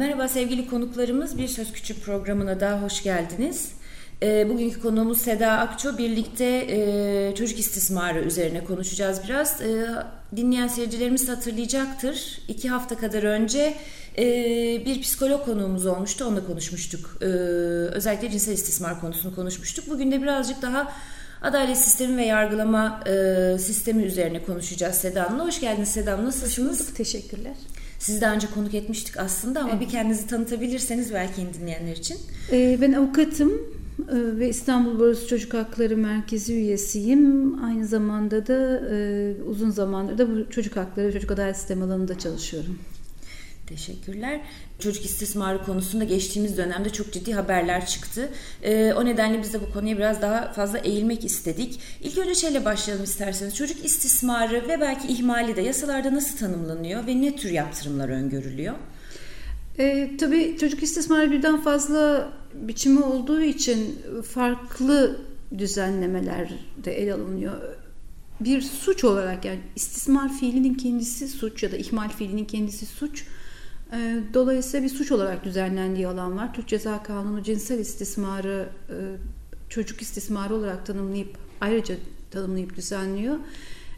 Merhaba sevgili konuklarımız. Bir Söz Küçük programına daha hoş geldiniz. E, bugünkü konuğumuz Seda Akço. Birlikte e, çocuk istismarı üzerine konuşacağız biraz. E, dinleyen seyircilerimiz hatırlayacaktır. İki hafta kadar önce e, bir psikolog konuğumuz olmuştu. Onunla konuşmuştuk. E, özellikle cinsel istismar konusunu konuşmuştuk. Bugün de birazcık daha adalet sistemi ve yargılama e, sistemi üzerine konuşacağız Seda Hanım'la. Hoş geldiniz Seda Hanım. Nasılsınız? Hoş bulduk. Teşekkürler. Sizi daha önce konuk etmiştik aslında ama evet. bir kendinizi tanıtabilirseniz belki dinleyenler için. Ee, ben avukatım e, ve İstanbul Barosu Çocuk Hakları Merkezi üyesiyim. Aynı zamanda da e, uzun zamandır da bu çocuk hakları ve çocuk adalet sistemi alanında çalışıyorum. Teşekkürler. Çocuk istismarı konusunda geçtiğimiz dönemde çok ciddi haberler çıktı. Ee, o nedenle biz de bu konuya biraz daha fazla eğilmek istedik. İlk önce şeyle başlayalım isterseniz. Çocuk istismarı ve belki ihmali de yasalarda nasıl tanımlanıyor ve ne tür yaptırımlar öngörülüyor? E, tabii çocuk istismarı birden fazla biçimi olduğu için farklı düzenlemeler de ele alınıyor. Bir suç olarak yani istismar fiilinin kendisi suç ya da ihmal fiilinin kendisi suç dolayısıyla bir suç olarak düzenlendiği alan var. Türk Ceza Kanunu cinsel istismarı e, çocuk istismarı olarak tanımlayıp ayrıca tanımlayıp düzenliyor.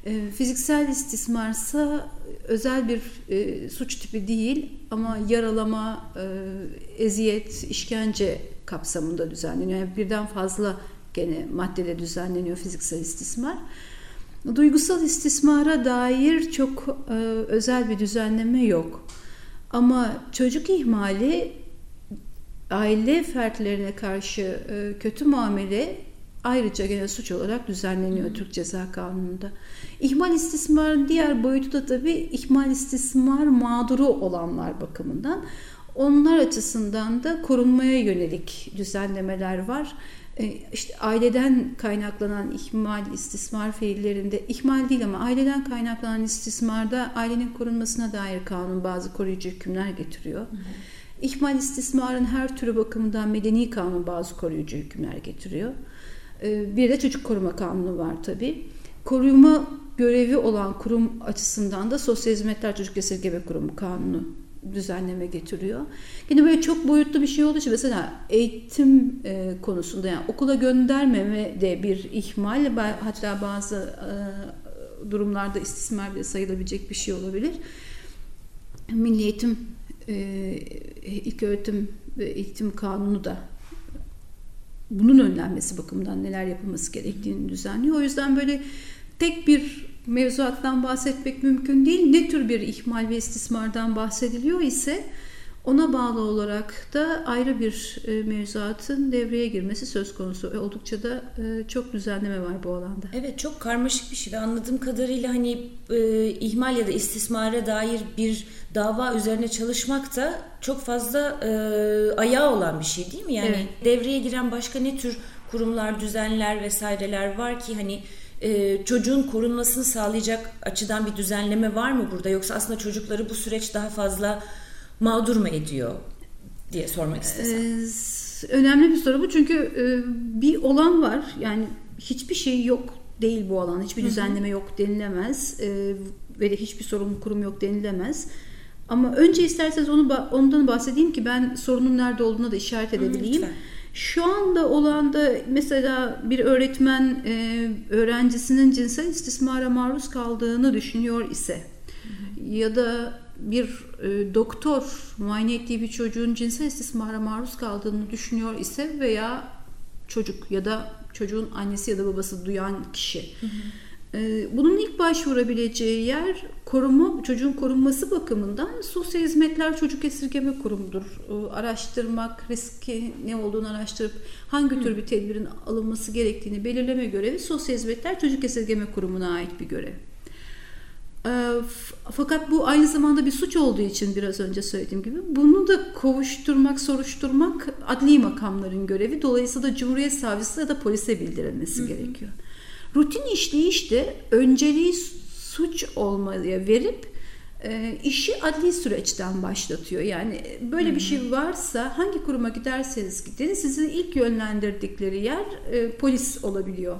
Ee, fiziksel istismarsa özel bir e, suç tipi değil ama yaralama, e, eziyet, işkence kapsamında düzenleniyor. Yani birden fazla gene maddede düzenleniyor fiziksel istismar. Duygusal istismara dair çok özel bir düzenleme yok. Ama çocuk ihmali aile fertlerine karşı e, kötü muamele ayrıca gene suç olarak düzenleniyor. Türk Ceza Kanunu'nda. İhmal istismarın diğer boyutu da tabii ihmal istismar mağduru olanlar bakımından. Onlar açısından da korunmaya yönelik düzenlemeler var. E, işte aileden kaynaklanan ihmal, istismar fiillerinde, ihmal değil ama aileden kaynaklanan istismarda ailenin korunmasına dair kanun bazı koruyucu hükümler getiriyor. Hı hı. İhmal istismarın her türü bakımından medeni kanun bazı koruyucu hükümler getiriyor. E, bir de çocuk koruma kanunu var tabi. Koruma görevi olan kurum açısından da Sosyal Hizmetler Çocuk Esirgeme Kurumu kanunu düzenleme getiriyor. Yine böyle çok boyutlu bir şey olduğu için mesela eğitim e, konusunda yani okula göndermeme de bir ihmal hatta bazı e, durumlarda istismar bile sayılabilecek bir şey olabilir. Milli Eğitim e, ilk öğretim ve eğitim kanunu da bunun önlenmesi bakımından neler yapılması gerektiğini düzenliyor. O yüzden böyle tek bir mevzuattan bahsetmek mümkün değil. Ne tür bir ihmal ve istismardan bahsediliyor ise ona bağlı olarak da ayrı bir e, mevzuatın devreye girmesi söz konusu. Oldukça da e, çok düzenleme var bu alanda. Evet çok karmaşık bir şey ve anladığım kadarıyla hani e, ihmal ya da istismara dair bir dava üzerine çalışmak da çok fazla e, ayağı olan bir şey değil mi? Yani evet. devreye giren başka ne tür kurumlar, düzenler vesaireler var ki hani e, çocuğun korunmasını sağlayacak açıdan bir düzenleme var mı burada yoksa aslında çocukları bu süreç daha fazla mağdur mu ediyor diye sormak istesem. Ee, önemli bir soru bu çünkü e, bir olan var yani hiçbir şey yok değil bu alan hiçbir düzenleme yok denilemez e, ve de hiçbir sorumlu kurum yok denilemez. Ama önce isterseniz onu ondan bahsedeyim ki ben sorunun nerede olduğuna da işaret edebileyim. Lütfen. Şu anda olan da mesela bir öğretmen e, öğrencisinin cinsel istismara maruz kaldığını düşünüyor ise hı hı. ya da bir e, doktor muayene ettiği bir çocuğun cinsel istismara maruz kaldığını düşünüyor ise veya çocuk ya da çocuğun annesi ya da babası duyan kişi hı hı bunun ilk başvurabileceği yer koruma, çocuğun korunması bakımından Sosyal Hizmetler Çocuk Esirgeme Kurumu'dur. Ee, araştırmak, riski ne olduğunu araştırıp hangi tür bir tedbirin alınması gerektiğini belirleme görevi Sosyal Hizmetler Çocuk Esirgeme Kurumu'na ait bir görev. Ee, fakat bu aynı zamanda bir suç olduğu için biraz önce söylediğim gibi bunu da kovuşturmak, soruşturmak adli makamların görevi. Dolayısıyla da Cumhuriyet Savcısı ya da polise bildirilmesi hı hı. gerekiyor. Rutin işleyiş de önceliği suç olmaya verip e, işi adli süreçten başlatıyor. Yani böyle bir şey varsa hangi kuruma giderseniz gidin sizi ilk yönlendirdikleri yer e, polis olabiliyor.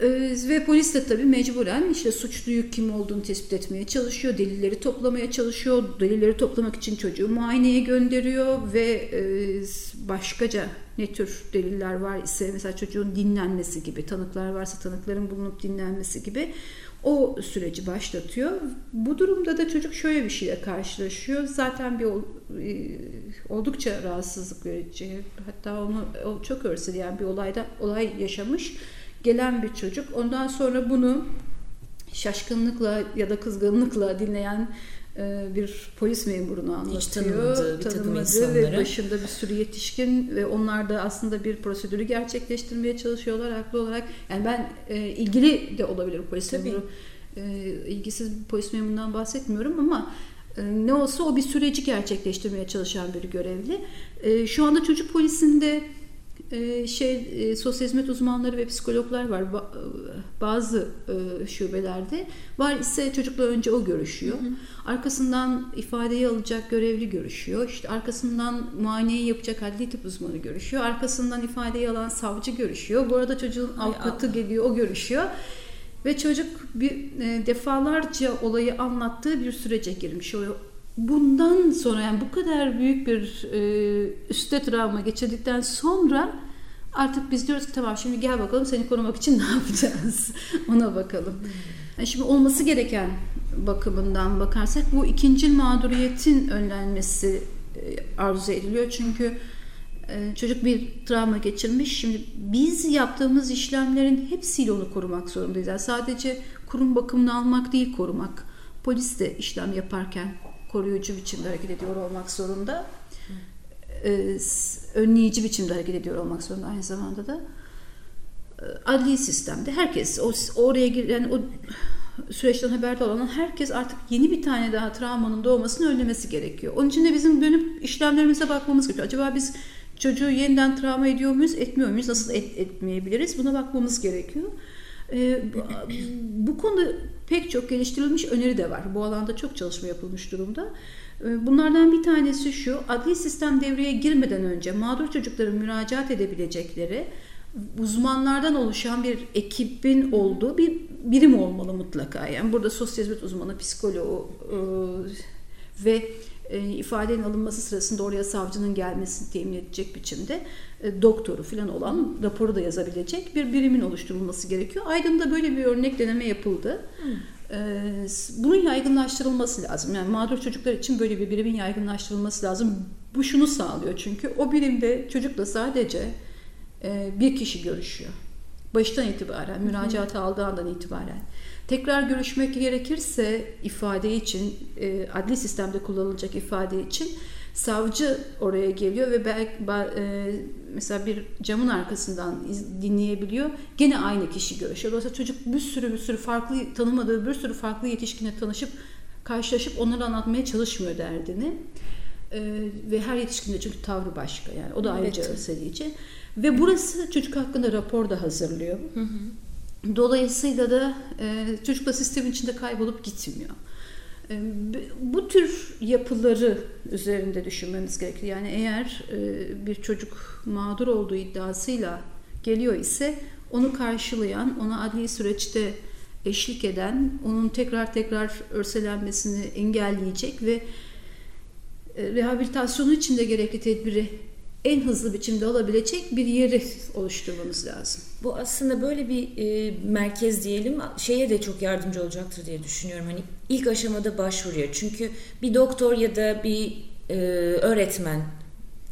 Ee, ve polis de tabii mecburen işte suçluyu kim olduğunu tespit etmeye çalışıyor, delilleri toplamaya çalışıyor, delilleri toplamak için çocuğu muayeneye gönderiyor ve e, başkaca ne tür deliller var ise mesela çocuğun dinlenmesi gibi, tanıklar varsa tanıkların bulunup dinlenmesi gibi o süreci başlatıyor. Bu durumda da çocuk şöyle bir şeyle karşılaşıyor. Zaten bir e, oldukça rahatsızlık verici, hatta onu çok örseleyen bir olayda olay yaşamış gelen bir çocuk. Ondan sonra bunu şaşkınlıkla ya da kızgınlıkla dinleyen e, bir polis memurunu anlatıyor. Hiç tanımadığı, bir tanımadığı ve başında bir sürü yetişkin ve onlar da aslında bir prosedürü gerçekleştirmeye çalışıyorlar haklı olarak. Yani ben e, ilgili de olabilir polis Tabii. memuru. E, ilgisiz bir polis memurundan bahsetmiyorum ama e, ne olsa o bir süreci gerçekleştirmeye çalışan bir görevli. E, şu anda çocuk polisinde ee, şey e, sosyal hizmet uzmanları ve psikologlar var bazı e, şubelerde var ise çocukla önce o görüşüyor. Hı hı. Arkasından ifadeyi alacak görevli görüşüyor. İşte arkasından muayeneyi yapacak adli tıp uzmanı görüşüyor. Arkasından ifadeyi alan savcı görüşüyor. Bu arada çocuğun avukatı geliyor, o görüşüyor. Ve çocuk bir e, defalarca olayı anlattığı bir sürece girmiş. O bundan sonra yani bu kadar büyük bir e, üstte travma geçirdikten sonra artık biz diyoruz ki tamam şimdi gel bakalım seni korumak için ne yapacağız ona bakalım. Yani şimdi olması gereken bakımından bakarsak bu ikinci mağduriyetin önlenmesi e, arzu ediliyor. Çünkü e, çocuk bir travma geçirmiş. Şimdi biz yaptığımız işlemlerin hepsiyle onu korumak zorundayız. Yani sadece kurum bakımını almak değil korumak. Polis de işlem yaparken koruyucu biçimde hareket ediyor olmak zorunda. Ee, önleyici biçimde hareket ediyor olmak zorunda aynı zamanda da. Ee, adli sistemde herkes o oraya gir yani o süreçten haberdar olan herkes artık yeni bir tane daha travmanın doğmasını önlemesi gerekiyor. Onun için de bizim dönüp işlemlerimize bakmamız gerekiyor. Acaba biz çocuğu yeniden travma ediyor muyuz, etmiyor muyuz, nasıl et, etmeyebiliriz? Buna bakmamız gerekiyor. Ee, bu konuda pek çok geliştirilmiş öneri de var. Bu alanda çok çalışma yapılmış durumda. Ee, bunlardan bir tanesi şu, adli sistem devreye girmeden önce mağdur çocukların müracaat edebilecekleri uzmanlardan oluşan bir ekibin olduğu bir birim olmalı mutlaka. Yani burada sosyal hizmet uzmanı, psikoloğu e, ve e, ifadenin alınması sırasında oraya savcının gelmesini temin edecek biçimde e, doktoru falan olan raporu da yazabilecek bir birimin oluşturulması gerekiyor. Aydın'da böyle bir örnek deneme yapıldı. E, bunun yaygınlaştırılması lazım. Yani mağdur çocuklar için böyle bir birimin yaygınlaştırılması lazım. Bu şunu sağlıyor çünkü o birimde çocukla sadece e, bir kişi görüşüyor. Baştan itibaren, müracaatı aldığı andan itibaren. Tekrar görüşmek gerekirse ifade için, e, adli sistemde kullanılacak ifade için savcı oraya geliyor ve belki e, mesela bir camın arkasından dinleyebiliyor. Gene aynı kişi görüşüyor. Dolayısıyla çocuk bir sürü bir sürü farklı tanımadığı bir sürü farklı yetişkine tanışıp karşılaşıp onları anlatmaya çalışmıyor derdini. E, ve her yetişkinde çünkü tavrı başka yani. O da ayrıca evet. örseleyici. Ve burası çocuk hakkında rapor da hazırlıyor. Hı hı. Dolayısıyla da e, çocukla sistemin içinde kaybolup gitmiyor. E, bu tür yapıları üzerinde düşünmemiz gerekiyor. Yani eğer e, bir çocuk mağdur olduğu iddiasıyla geliyor ise onu karşılayan, ona adli süreçte eşlik eden, onun tekrar tekrar örselenmesini engelleyecek ve e, rehabilitasyonu için de gerekli tedbiri en hızlı biçimde alabilecek bir yeri oluşturmamız lazım. Bu aslında böyle bir e, merkez diyelim şeye de çok yardımcı olacaktır diye düşünüyorum. Hani ilk aşamada başvuruyor. Çünkü bir doktor ya da bir e, öğretmen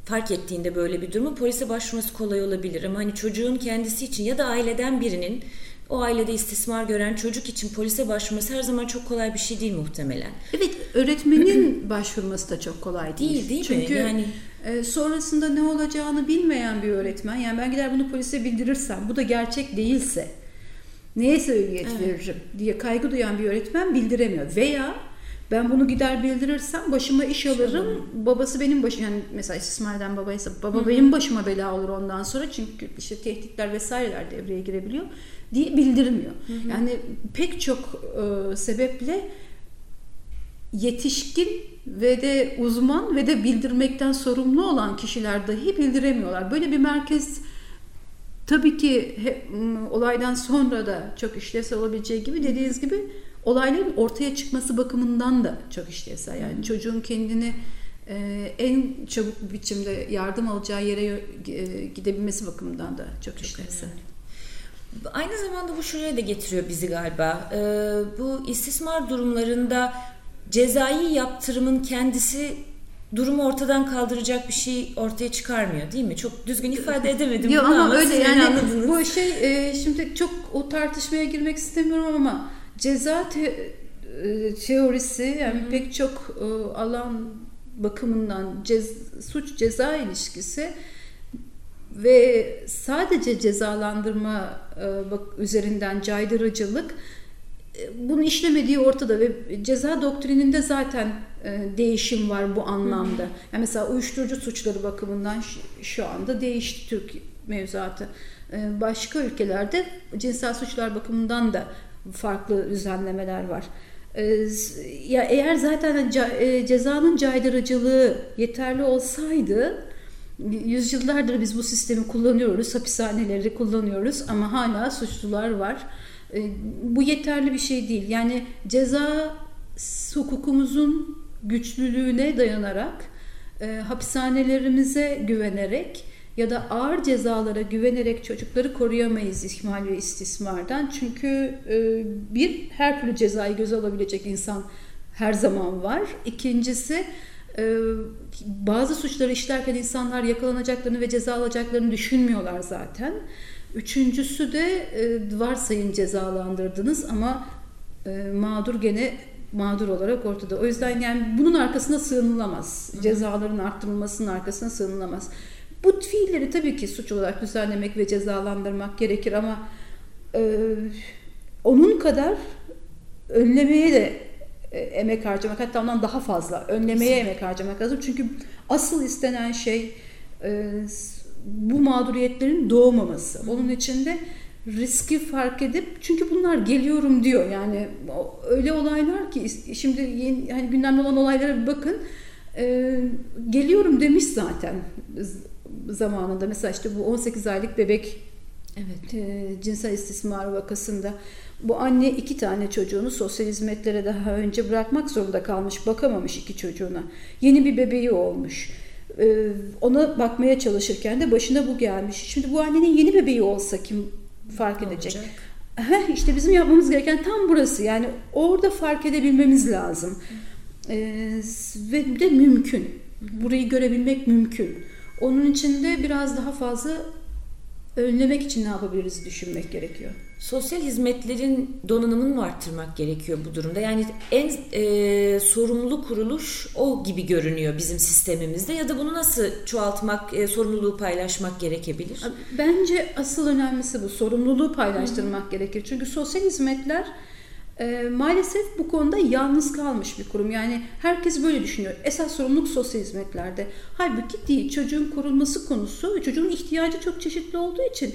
fark ettiğinde böyle bir durumu polise başvurması kolay olabilir. Ama hani çocuğun kendisi için ya da aileden birinin o ailede istismar gören çocuk için polise başvurması her zaman çok kolay bir şey değil muhtemelen. Evet, öğretmenin başvurması da çok kolay değil. Değil değil Çünkü mi? Yani e, sonrasında ne olacağını bilmeyen bir öğretmen, yani ben gider bunu polise bildirirsem, bu da gerçek değilse neye sebebiyet evet. veririm diye kaygı duyan bir öğretmen bildiremiyor. Veya ben bunu gider bildirirsem başıma iş alırım. Babası benim başım yani mesela istismardan babaysa baba Hı-hı. benim başıma bela olur ondan sonra çünkü işte tehditler vesaireler devreye girebiliyor diye bildirmiyor. Hı-hı. Yani pek çok e, sebeple yetişkin ve de uzman ve de bildirmekten sorumlu olan kişiler dahi bildiremiyorlar. Böyle bir merkez tabii ki he, olaydan sonra da çok işlevsel olabileceği gibi dediğiniz gibi olayların ortaya çıkması bakımından da çok işlevsel. Yani çocuğun kendini e, en çabuk biçimde yardım alacağı yere e, gidebilmesi bakımından da çok, çok işlevsel. Aynı zamanda bu şuraya da getiriyor bizi galiba. Ee, bu istismar durumlarında cezai yaptırımın kendisi durumu ortadan kaldıracak bir şey ortaya çıkarmıyor değil mi? Çok düzgün ifade edemedim Yok ama, ama öyle yani anladınız. bu şey e, şimdi çok o tartışmaya girmek istemiyorum ama ceza te, e, teorisi yani Hı-hı. pek çok e, alan bakımından cez, suç ceza ilişkisi ve sadece cezalandırma e, bak, üzerinden caydırıcılık e, bunu işlemediği ortada ve ceza doktrininde zaten e, değişim var bu anlamda. Yani mesela uyuşturucu suçları bakımından şu anda değişti Türk mevzuatı. E, başka ülkelerde cinsel suçlar bakımından da farklı düzenlemeler var. Ya eğer zaten cezanın caydırıcılığı yeterli olsaydı yüzyıllardır biz bu sistemi kullanıyoruz, hapishaneleri kullanıyoruz ama hala suçlular var. Bu yeterli bir şey değil. Yani ceza hukukumuzun güçlülüğüne dayanarak, e, hapishanelerimize güvenerek ya da ağır cezalara güvenerek çocukları koruyamayız ihmal ve istismardan. Çünkü e, bir, her türlü cezayı göze alabilecek insan her zaman var. İkincisi, e, bazı suçları işlerken insanlar yakalanacaklarını ve ceza alacaklarını düşünmüyorlar zaten. Üçüncüsü de e, varsayın cezalandırdınız ama e, mağdur gene mağdur olarak ortada. O yüzden yani bunun arkasına sığınılamaz. Cezaların arttırılmasının arkasına sığınılamaz. Bu fiilleri tabii ki suç olarak düzenlemek ve cezalandırmak gerekir ama e, onun kadar önlemeye de e, emek harcamak hatta ondan daha fazla önlemeye emek harcamak lazım. Çünkü asıl istenen şey e, bu mağduriyetlerin doğmaması. Onun içinde riski fark edip çünkü bunlar geliyorum diyor. Yani öyle olaylar ki şimdi yeni, hani gündemde olan olaylara bir bakın. E, geliyorum demiş zaten zamanında. Mesela işte bu 18 aylık bebek evet. e, cinsel istismar vakasında bu anne iki tane çocuğunu sosyal hizmetlere daha önce bırakmak zorunda kalmış bakamamış iki çocuğuna. Yeni bir bebeği olmuş ona bakmaya çalışırken de başına bu gelmiş şimdi bu annenin yeni bebeği olsa kim fark ne edecek. Heh, işte bizim yapmamız gereken tam burası. Yani orada fark edebilmemiz lazım. Ee, ve de mümkün. Burayı görebilmek mümkün. Onun için de biraz daha fazla önlemek için ne yapabiliriz düşünmek gerekiyor. Sosyal hizmetlerin donanımını arttırmak gerekiyor bu durumda. Yani en e, sorumlu kuruluş o gibi görünüyor bizim sistemimizde ya da bunu nasıl çoğaltmak, e, sorumluluğu paylaşmak gerekebilir? Bence asıl önemlisi bu. Sorumluluğu paylaştırmak Hı-hı. gerekir. Çünkü sosyal hizmetler e, maalesef bu konuda yalnız kalmış bir kurum. Yani herkes böyle düşünüyor. Esas sorumluluk sosyal hizmetlerde. Halbuki değil. Çocuğun korunması konusu ve çocuğun ihtiyacı çok çeşitli olduğu için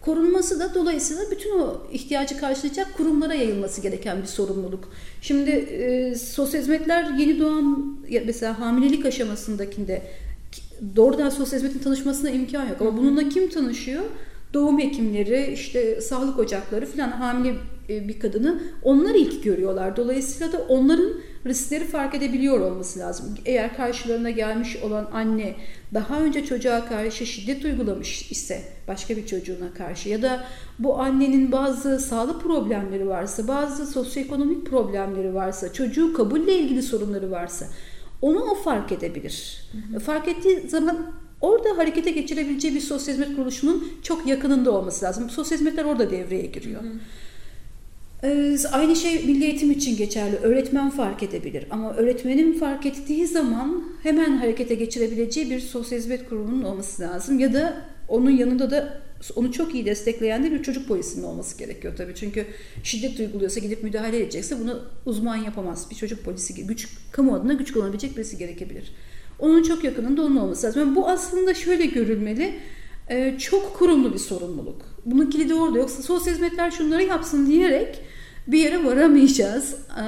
korunması da dolayısıyla bütün o ihtiyacı karşılayacak kurumlara yayılması gereken bir sorumluluk. Şimdi e, sosyal hizmetler yeni doğan mesela hamilelik aşamasındakinde doğrudan sosyal hizmetin tanışmasına imkan yok. Ama bununla kim tanışıyor? Doğum hekimleri, işte sağlık ocakları falan hamile e, bir kadını onlar ilk görüyorlar. Dolayısıyla da onların riskleri fark edebiliyor olması lazım. Eğer karşılarına gelmiş olan anne daha önce çocuğa karşı şiddet uygulamış ise başka bir çocuğuna karşı ya da bu annenin bazı sağlık problemleri varsa, bazı sosyoekonomik problemleri varsa, çocuğu kabulle ilgili sorunları varsa onu o fark edebilir. Hı hı. Fark ettiği zaman orada harekete geçirebileceği bir sosyal hizmet kuruluşunun çok yakınında olması lazım. Sosyal hizmetler orada devreye giriyor. Hı hı. Ee, aynı şey milli eğitim için geçerli. Öğretmen fark edebilir ama öğretmenin fark ettiği zaman hemen harekete geçirebileceği bir sosyal hizmet kurumunun olması lazım. Ya da onun yanında da onu çok iyi destekleyen de bir çocuk polisinin olması gerekiyor tabii. Çünkü şiddet uyguluyorsa gidip müdahale edecekse bunu uzman yapamaz. Bir çocuk polisi, güç, kamu adına güç kullanabilecek birisi gerekebilir. Onun çok yakınında onun olması lazım. Yani bu aslında şöyle görülmeli. E, çok kurumlu bir sorumluluk. Bunun kilidi orada. Yoksa sosyal hizmetler şunları yapsın diyerek bir yere varamayacağız. Ee,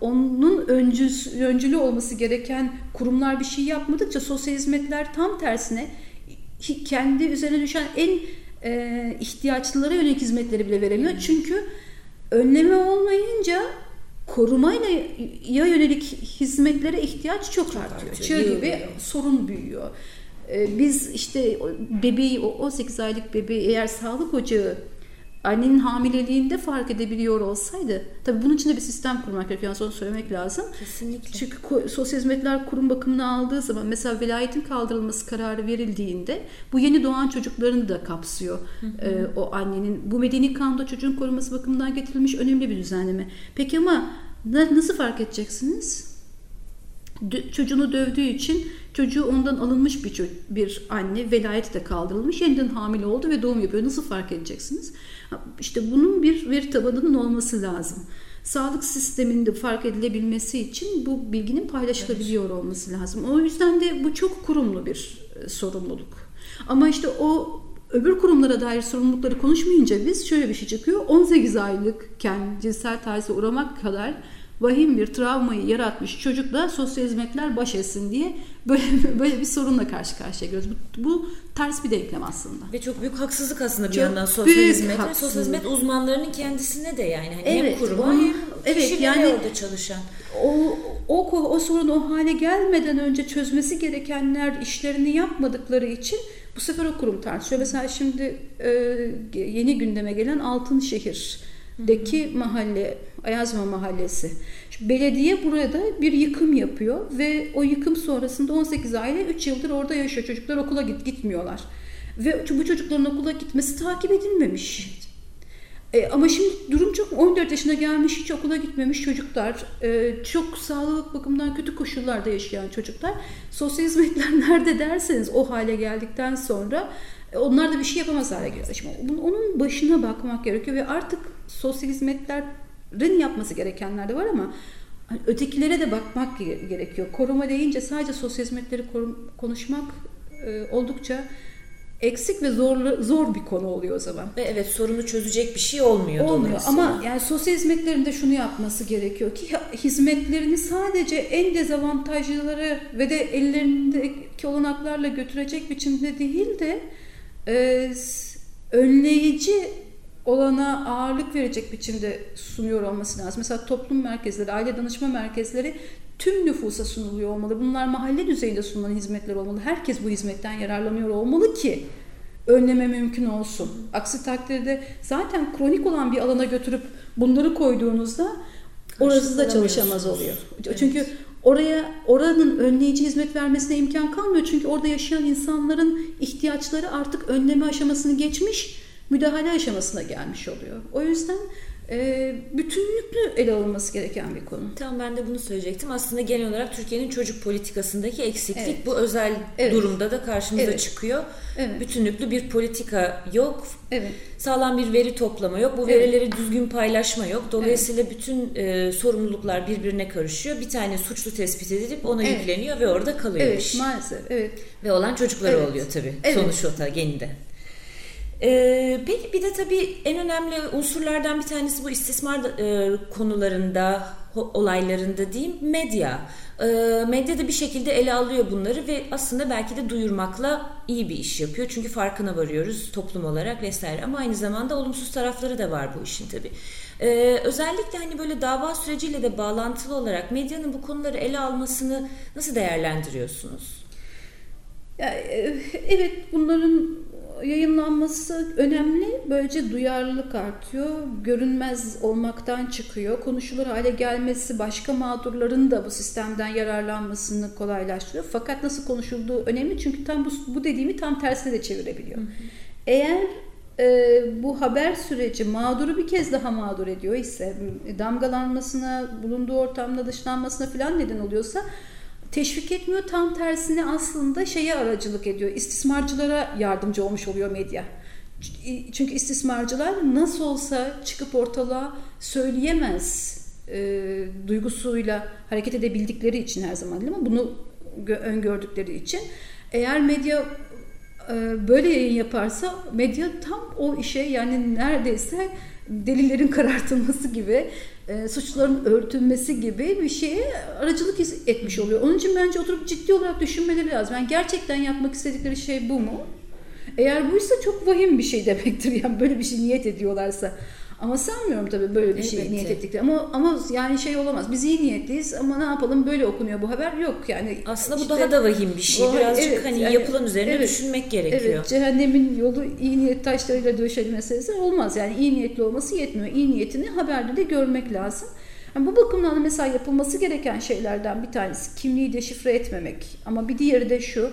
onun öncüsü, öncülü olması gereken kurumlar bir şey yapmadıkça sosyal hizmetler tam tersine kendi üzerine düşen en e, ihtiyaçlılara yönelik hizmetleri bile veremiyor. Çünkü önleme olmayınca korumayla ya yönelik hizmetlere ihtiyaç çok, çok artıyor. artıyor. Çığ gibi sorun büyüyor. Ee, biz işte bebeği o 18 aylık bebeği eğer sağlık ocağı annenin hamileliğinde fark edebiliyor olsaydı tabii bunun için de bir sistem kurmak gerekiyor. Yani söylemek lazım. Kesinlikle. Çünkü Sosyal Hizmetler Kurum bakımını aldığı zaman mesela velayetin kaldırılması kararı verildiğinde bu yeni doğan çocuklarını da kapsıyor. Hı hı. Ee, o annenin bu medeni kanunda çocuğun korunması bakımından getirilmiş önemli bir düzenleme. Peki ama nasıl fark edeceksiniz? Çocuğunu dövdüğü için çocuğu ondan alınmış bir, bir anne velayeti de kaldırılmış yeniden hamile oldu ve doğum yapıyor. Nasıl fark edeceksiniz? İşte bunun bir veri tabanının olması lazım. Sağlık sisteminde fark edilebilmesi için bu bilginin paylaşılabiliyor olması lazım. O yüzden de bu çok kurumlu bir e, sorumluluk. Ama işte o öbür kurumlara dair sorumlulukları konuşmayınca biz şöyle bir şey çıkıyor. 18 aylıkken cinsel tacize uğramak kadar vahim bir travmayı yaratmış çocukla sosyal hizmetler baş etsin diye böyle böyle bir sorunla karşı karşıya geliyoruz. Bu, bu ters bir denklem aslında. Ve çok büyük haksızlık aslında bir çok yandan sosyal hizmet. Sosyal hizmet uzmanlarının kendisine de yani hani evet, hem kuruma hem evet, yani orada çalışan. O, o, o sorun o hale gelmeden önce çözmesi gerekenler işlerini yapmadıkları için bu sefer o kurum tartışıyor. Mesela şimdi e, yeni gündeme gelen Altın Şehir deki mahalle Ayazma Mahallesi. Şimdi belediye burada bir yıkım yapıyor ve o yıkım sonrasında 18 aile 3 yıldır orada yaşıyor. Çocuklar okula git gitmiyorlar. Ve bu çocukların okula gitmesi takip edilmemiş. E, ama şimdi durum çok 14 yaşına gelmiş hiç okula gitmemiş çocuklar, e, çok sağlık bakımından kötü koşullarda yaşayan çocuklar. Sosyal hizmetler nerede derseniz o hale geldikten sonra e, onlar da bir şey yapamaz hale geliyor. Şimdi onun başına bakmak gerekiyor ve artık sosyal hizmetlerin yapması gerekenler de var ama hani ötekilere de bakmak gerekiyor. Koruma deyince sadece sosyal hizmetleri konuşmak e, oldukça eksik ve zor zor bir konu oluyor o zaman. Ve evet sorunu çözecek bir şey olmuyor. Olmuyor ama yani sosyal hizmetlerinde şunu yapması gerekiyor ki hizmetlerini sadece en dezavantajlıları ve de ellerindeki olanaklarla götürecek biçimde değil de e, önleyici olana ağırlık verecek biçimde sunuyor olması lazım. Mesela toplum merkezleri, aile danışma merkezleri tüm nüfusa sunuluyor olmalı. Bunlar mahalle düzeyinde sunulan hizmetler olmalı. Herkes bu hizmetten yararlanıyor olmalı ki önleme mümkün olsun. Aksi takdirde zaten kronik olan bir alana götürüp bunları koyduğunuzda orası da çalışamaz oluyor. Evet. Çünkü oraya oranın önleyici hizmet vermesine imkan kalmıyor. Çünkü orada yaşayan insanların ihtiyaçları artık önleme aşamasını geçmiş, müdahale aşamasına gelmiş oluyor. O yüzden e, bütünlüklü ele alınması gereken bir konu. Tamam ben de bunu söyleyecektim. Aslında genel olarak Türkiye'nin çocuk politikasındaki eksiklik evet. bu özel evet. durumda da karşımıza evet. çıkıyor. Evet. Bütünlüklü bir politika yok. Evet. Sağlam bir veri toplama yok. Bu verileri evet. düzgün paylaşma yok. Dolayısıyla evet. bütün e, sorumluluklar birbirine karışıyor. Bir tane suçlu tespit edilip ona evet. yükleniyor ve orada kalıyor evet, iş. maalesef. Evet. Ve olan çocukları evet. oluyor tabii. Evet. Sonuç o geninde. Ee, peki bir de tabii en önemli unsurlardan bir tanesi bu istismar e, konularında, olaylarında diyeyim medya. E, medya da bir şekilde ele alıyor bunları ve aslında belki de duyurmakla iyi bir iş yapıyor. Çünkü farkına varıyoruz toplum olarak vesaire ama aynı zamanda olumsuz tarafları da var bu işin tabii. Ee, özellikle hani böyle dava süreciyle de bağlantılı olarak medyanın bu konuları ele almasını nasıl değerlendiriyorsunuz? Ya, e, evet bunların yayınlanması önemli. Böylece duyarlılık artıyor. Görünmez olmaktan çıkıyor. Konuşulur hale gelmesi başka mağdurların da bu sistemden yararlanmasını kolaylaştırıyor. Fakat nasıl konuşulduğu önemli. Çünkü tam bu, bu dediğimi tam tersine de çevirebiliyor. Hı hı. Eğer e, bu haber süreci mağduru bir kez daha mağdur ediyor ise damgalanmasına, bulunduğu ortamda dışlanmasına falan neden oluyorsa teşvik etmiyor. Tam tersine aslında şeye aracılık ediyor. İstismarcılara yardımcı olmuş oluyor medya. Çünkü istismarcılar nasıl olsa çıkıp ortalığa söyleyemez e, duygusuyla hareket edebildikleri için her zaman değil mi? Bunu öngördükleri için. Eğer medya e, böyle yayın yaparsa medya tam o işe yani neredeyse delillerin karartılması gibi e, suçların örtülmesi gibi bir şeye aracılık etmiş oluyor. Onun için bence oturup ciddi olarak düşünmeleri lazım. Yani gerçekten yapmak istedikleri şey bu mu? Eğer buysa çok vahim bir şey demektir. Yani böyle bir şey niyet ediyorlarsa. Ama sanmıyorum tabii böyle bir şey niyet ettikleri. Ama ama yani şey olamaz. Biz iyi niyetliyiz ama ne yapalım böyle okunuyor bu haber. Yok yani. Aslında işte, bu daha da vahim bir şey. Birazcık evet, hani yani, yapılan üzerine evet, düşünmek gerekiyor. Evet, cehennemin yolu iyi niyet taşlarıyla döşeli meselesi olmaz. Yani iyi niyetli olması yetmiyor. İyi niyetini haberde de görmek lazım. Yani bu bakımdan mesela yapılması gereken şeylerden bir tanesi kimliği deşifre etmemek. Ama bir diğeri de şu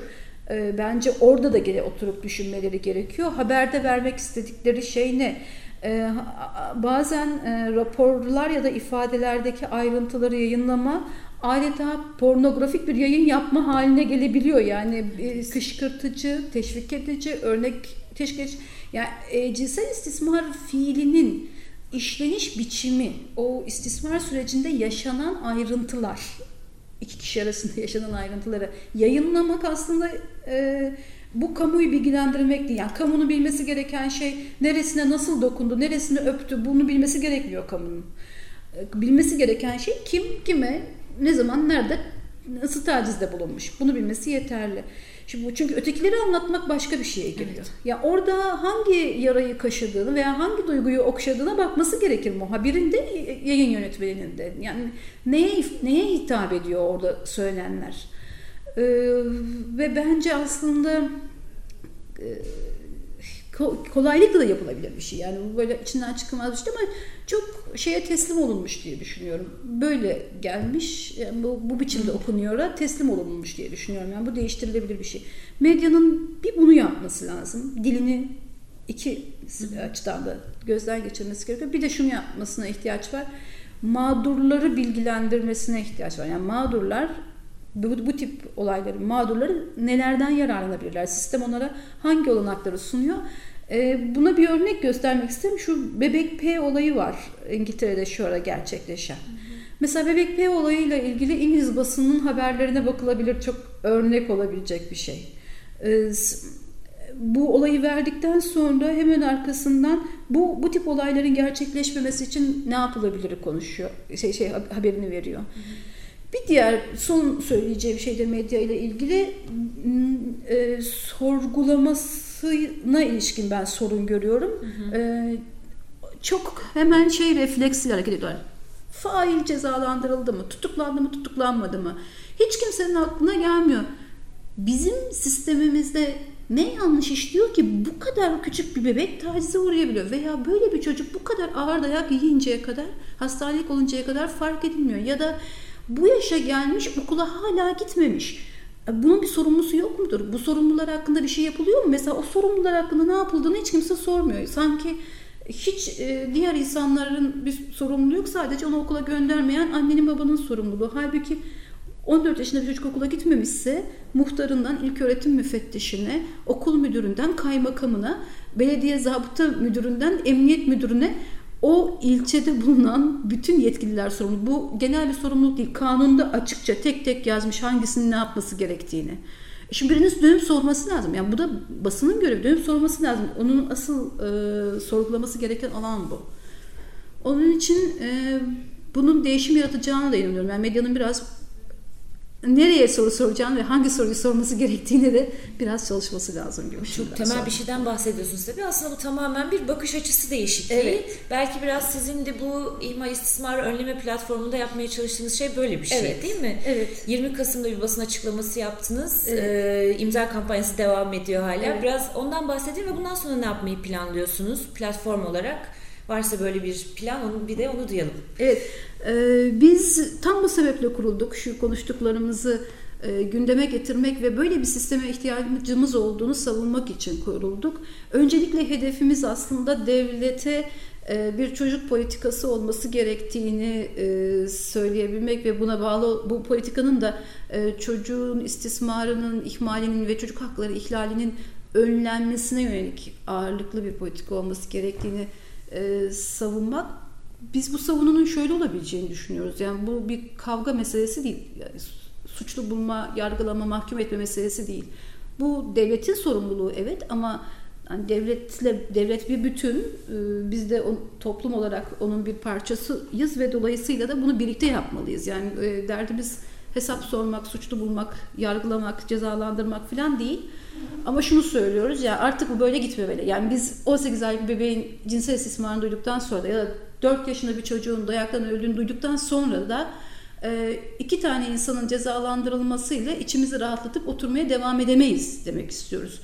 e, bence orada da gene oturup düşünmeleri gerekiyor. Haberde vermek istedikleri şey ne? E, bazen e, raporlar ya da ifadelerdeki ayrıntıları yayınlama adeta pornografik bir yayın yapma haline gelebiliyor. Yani e, kışkırtıcı, teşvik edici, örnek teşvik edici. Yani e, cinsel istismar fiilinin işleniş biçimi, o istismar sürecinde yaşanan ayrıntılar, iki kişi arasında yaşanan ayrıntıları yayınlamak aslında e, bu kamuyu bilgilendirmek değil. Yani kamunun bilmesi gereken şey neresine nasıl dokundu, neresini öptü bunu bilmesi gerekmiyor kamunun. E, bilmesi gereken şey kim kime, ne zaman, nerede, nasıl tacizde bulunmuş. Bunu bilmesi yeterli. Şimdi çünkü ötekileri anlatmak başka bir şeye giriyor. Evet. Ya orada hangi yarayı kaşıdığını veya hangi duyguyu okşadığına bakması gerekir muhabirin de yayın yönetmeninin de. Yani neye neye hitap ediyor orada söylenenler? Ee, ve bence aslında e, kolaylıkla da yapılabilir bir şey. Yani bu böyle içinden çıkılmaz bir şey ama çok şeye teslim olunmuş diye düşünüyorum. Böyle gelmiş, yani bu, bu biçimde okunuyor teslim olunmuş diye düşünüyorum. Yani bu değiştirilebilir bir şey. Medyanın bir bunu yapması lazım. Dilini iki açıdan da gözden geçirmesi gerekiyor. Bir de şunu yapmasına ihtiyaç var. Mağdurları bilgilendirmesine ihtiyaç var. Yani mağdurlar bu, bu tip olayların mağdurları nelerden yararlanabilirler? Sistem onlara hangi olanakları sunuyor? Ee, buna bir örnek göstermek isterim. Şu Bebek P olayı var İngiltere'de şu ara gerçekleşen. Hı hı. Mesela Bebek P olayıyla ilgili İngiliz basının haberlerine bakılabilir. Çok örnek olabilecek bir şey. Ee, bu olayı verdikten sonra hemen arkasından bu bu tip olayların gerçekleşmemesi için ne yapılabilir konuşuyor. Şey şey haberini veriyor. Hı hı. Bir diğer son söyleyeceğim şey de medya ile ilgili e, sorgulamasına ilişkin ben sorun görüyorum. Hı hı. E, çok hemen şey refleksiyle hareket ediyorlar. Fail cezalandırıldı mı? Tutuklandı mı? Tutuklanmadı mı? Hiç kimsenin aklına gelmiyor. Bizim sistemimizde ne yanlış işliyor ki bu kadar küçük bir bebek tacize uğrayabiliyor veya böyle bir çocuk bu kadar ağır dayak yiyinceye kadar hastanelik oluncaya kadar fark edilmiyor ya da bu yaşa gelmiş okula hala gitmemiş. E, bunun bir sorumlusu yok mudur? Bu sorumlular hakkında bir şey yapılıyor mu? Mesela o sorumlular hakkında ne yapıldığını hiç kimse sormuyor. Sanki hiç e, diğer insanların bir sorumluluğu yok. Sadece onu okula göndermeyen annenin babanın sorumluluğu. Halbuki 14 yaşında bir çocuk okula gitmemişse muhtarından ilk öğretim müfettişine, okul müdüründen kaymakamına, belediye zabıta müdüründen emniyet müdürüne o ilçede bulunan bütün yetkililer sorumlu. Bu genel bir sorumluluk değil. Kanunda açıkça tek tek yazmış hangisinin ne yapması gerektiğini. E şimdi birinin dönüp sorması lazım. Yani bu da basının görevi. Dönüp sorması lazım. Onun asıl e, sorgulaması gereken alan bu. Onun için e, bunun değişim yaratacağına da inanıyorum. Yani medyanın biraz nereye soru soracağını ve hangi soruyu sorması gerektiğini de biraz çalışması lazım gibi. Çok temel sonra. bir şeyden bahsediyorsunuz tabii. Aslında bu tamamen bir bakış açısı değişikliği. Evet. Belki biraz sizin de bu ihmal istismar önleme platformunda yapmaya çalıştığınız şey böyle bir şey evet. değil mi? Evet. 20 Kasım'da bir basın açıklaması yaptınız. Evet. Ee, imza kampanyası devam ediyor hala. Evet. Biraz ondan bahsedin ve bundan sonra ne yapmayı planlıyorsunuz platform olarak? Varsa böyle bir plan onu bir de onu duyalım. Evet. E, biz tam bu sebeple kurulduk. Şu konuştuklarımızı e, gündeme getirmek ve böyle bir sisteme ihtiyacımız olduğunu savunmak için kurulduk. Öncelikle hedefimiz aslında devlete e, bir çocuk politikası olması gerektiğini e, söyleyebilmek ve buna bağlı bu politikanın da e, çocuğun istismarının, ihmalinin ve çocuk hakları ihlalinin önlenmesine yönelik ağırlıklı bir politika olması gerektiğini e, savunmak biz bu savununun şöyle olabileceğini düşünüyoruz. Yani bu bir kavga meselesi değil. Yani suçlu bulma, yargılama, mahkum etme meselesi değil. Bu devletin sorumluluğu evet ama yani devletle devlet bir bütün. E, biz de o, toplum olarak onun bir parçasıyız ve dolayısıyla da bunu birlikte yapmalıyız. Yani e, derdimiz hesap sormak, suçlu bulmak, yargılamak, cezalandırmak falan değil. Ama şunu söylüyoruz ya artık bu böyle gitmemeli. Yani biz 18 aylık bir bebeğin cinsel istismarını duyduktan sonra ya da 4 yaşında bir çocuğun dayaktan öldüğünü duyduktan sonra da e, iki tane insanın cezalandırılmasıyla içimizi rahatlatıp oturmaya devam edemeyiz demek istiyoruz.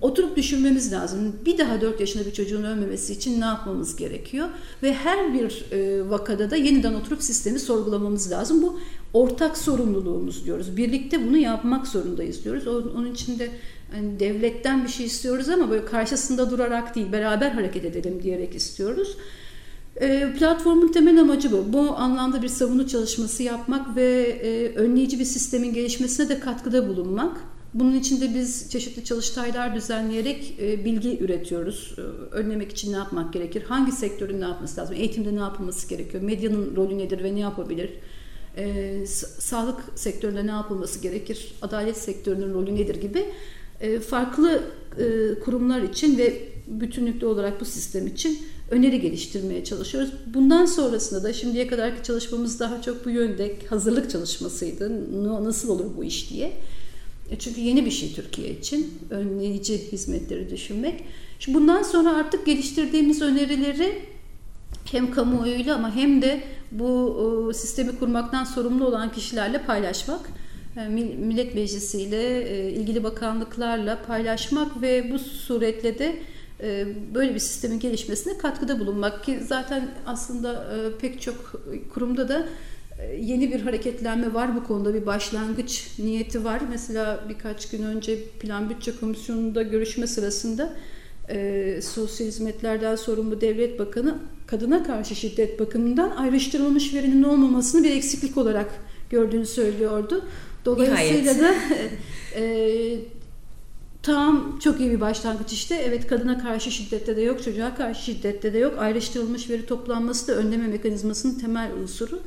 Oturup düşünmemiz lazım. Bir daha 4 yaşında bir çocuğun ölmemesi için ne yapmamız gerekiyor? Ve her bir e, vakada da yeniden oturup sistemi sorgulamamız lazım. Bu ortak sorumluluğumuz diyoruz. Birlikte bunu yapmak zorundayız diyoruz. Onun için de hani devletten bir şey istiyoruz ama böyle karşısında durarak değil, beraber hareket edelim diyerek istiyoruz. E, platformun temel amacı bu. Bu anlamda bir savunu çalışması yapmak ve e, önleyici bir sistemin gelişmesine de katkıda bulunmak. Bunun için de biz çeşitli çalıştaylar düzenleyerek e, bilgi üretiyoruz. E, önlemek için ne yapmak gerekir? Hangi sektörün ne yapması lazım? Eğitimde ne yapılması gerekiyor? Medyanın rolü nedir ve ne yapabilir? E, sağlık sektöründe ne yapılması gerekir? Adalet sektörünün rolü nedir gibi e, farklı e, kurumlar için ve bütünlüklü olarak bu sistem için öneri geliştirmeye çalışıyoruz. Bundan sonrasında da şimdiye kadarki çalışmamız daha çok bu yönde hazırlık çalışmasıydı. Nasıl olur bu iş diye. E, çünkü yeni bir şey Türkiye için önleyici hizmetleri düşünmek. Şimdi bundan sonra artık geliştirdiğimiz önerileri hem kamuoyuyla ama hem de bu sistemi kurmaktan sorumlu olan kişilerle paylaşmak, e, Millet Meclisi ile e, ilgili bakanlıklarla paylaşmak ve bu suretle de böyle bir sistemin gelişmesine katkıda bulunmak ki zaten aslında pek çok kurumda da yeni bir hareketlenme var bu konuda bir başlangıç niyeti var. Mesela birkaç gün önce Plan Bütçe Komisyonu'nda görüşme sırasında e, sosyal hizmetlerden sorumlu devlet bakanı kadına karşı şiddet bakımından ayrıştırılmış verinin olmamasını bir eksiklik olarak gördüğünü söylüyordu. Dolayısıyla Nihayet. da e, tam çok iyi bir başlangıç işte. Evet kadına karşı şiddette de yok, çocuğa karşı şiddette de yok. Ayrıştırılmış veri toplanması da önleme mekanizmasının temel unsuru.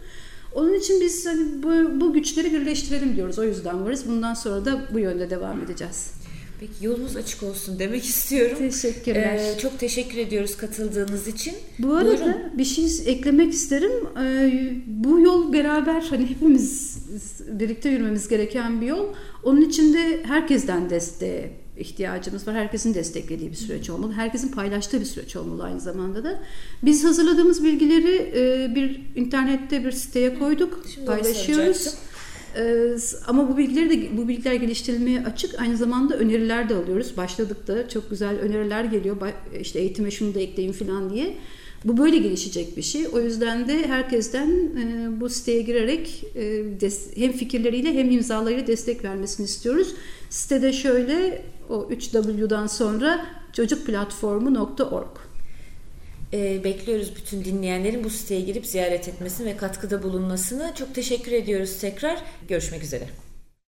Onun için biz hani bu, bu güçleri birleştirelim diyoruz. O yüzden varız. Bundan sonra da bu yönde devam edeceğiz. Peki yolunuz açık olsun demek istiyorum. Teşekkürler. Ee, çok teşekkür ediyoruz katıldığınız için. Bu arada Buyurun. bir şey eklemek isterim. Ee, bu yol beraber hani hepimiz birlikte yürümemiz gereken bir yol. Onun için de herkesten desteğe ihtiyacımız var. Herkesin desteklediği bir süreç olmalı. Herkesin paylaştığı bir süreç olmalı aynı zamanda da. Biz hazırladığımız bilgileri e, bir internette bir siteye koyduk. Şimdi paylaşıyoruz. Ee, ama bu bilgileri de bu bilgiler geliştirilmeye açık. Aynı zamanda öneriler de alıyoruz. Başladık da çok güzel öneriler geliyor. İşte eğitime şunu da ekleyin falan diye. Bu böyle gelişecek bir şey. O yüzden de herkesten e, bu siteye girerek e, hem fikirleriyle hem imzalarıyla destek vermesini istiyoruz. Sitede şöyle o 3W'dan sonra çocukplatformu.org e, bekliyoruz bütün dinleyenlerin bu siteye girip ziyaret etmesini ve katkıda bulunmasını. Çok teşekkür ediyoruz tekrar. Görüşmek üzere.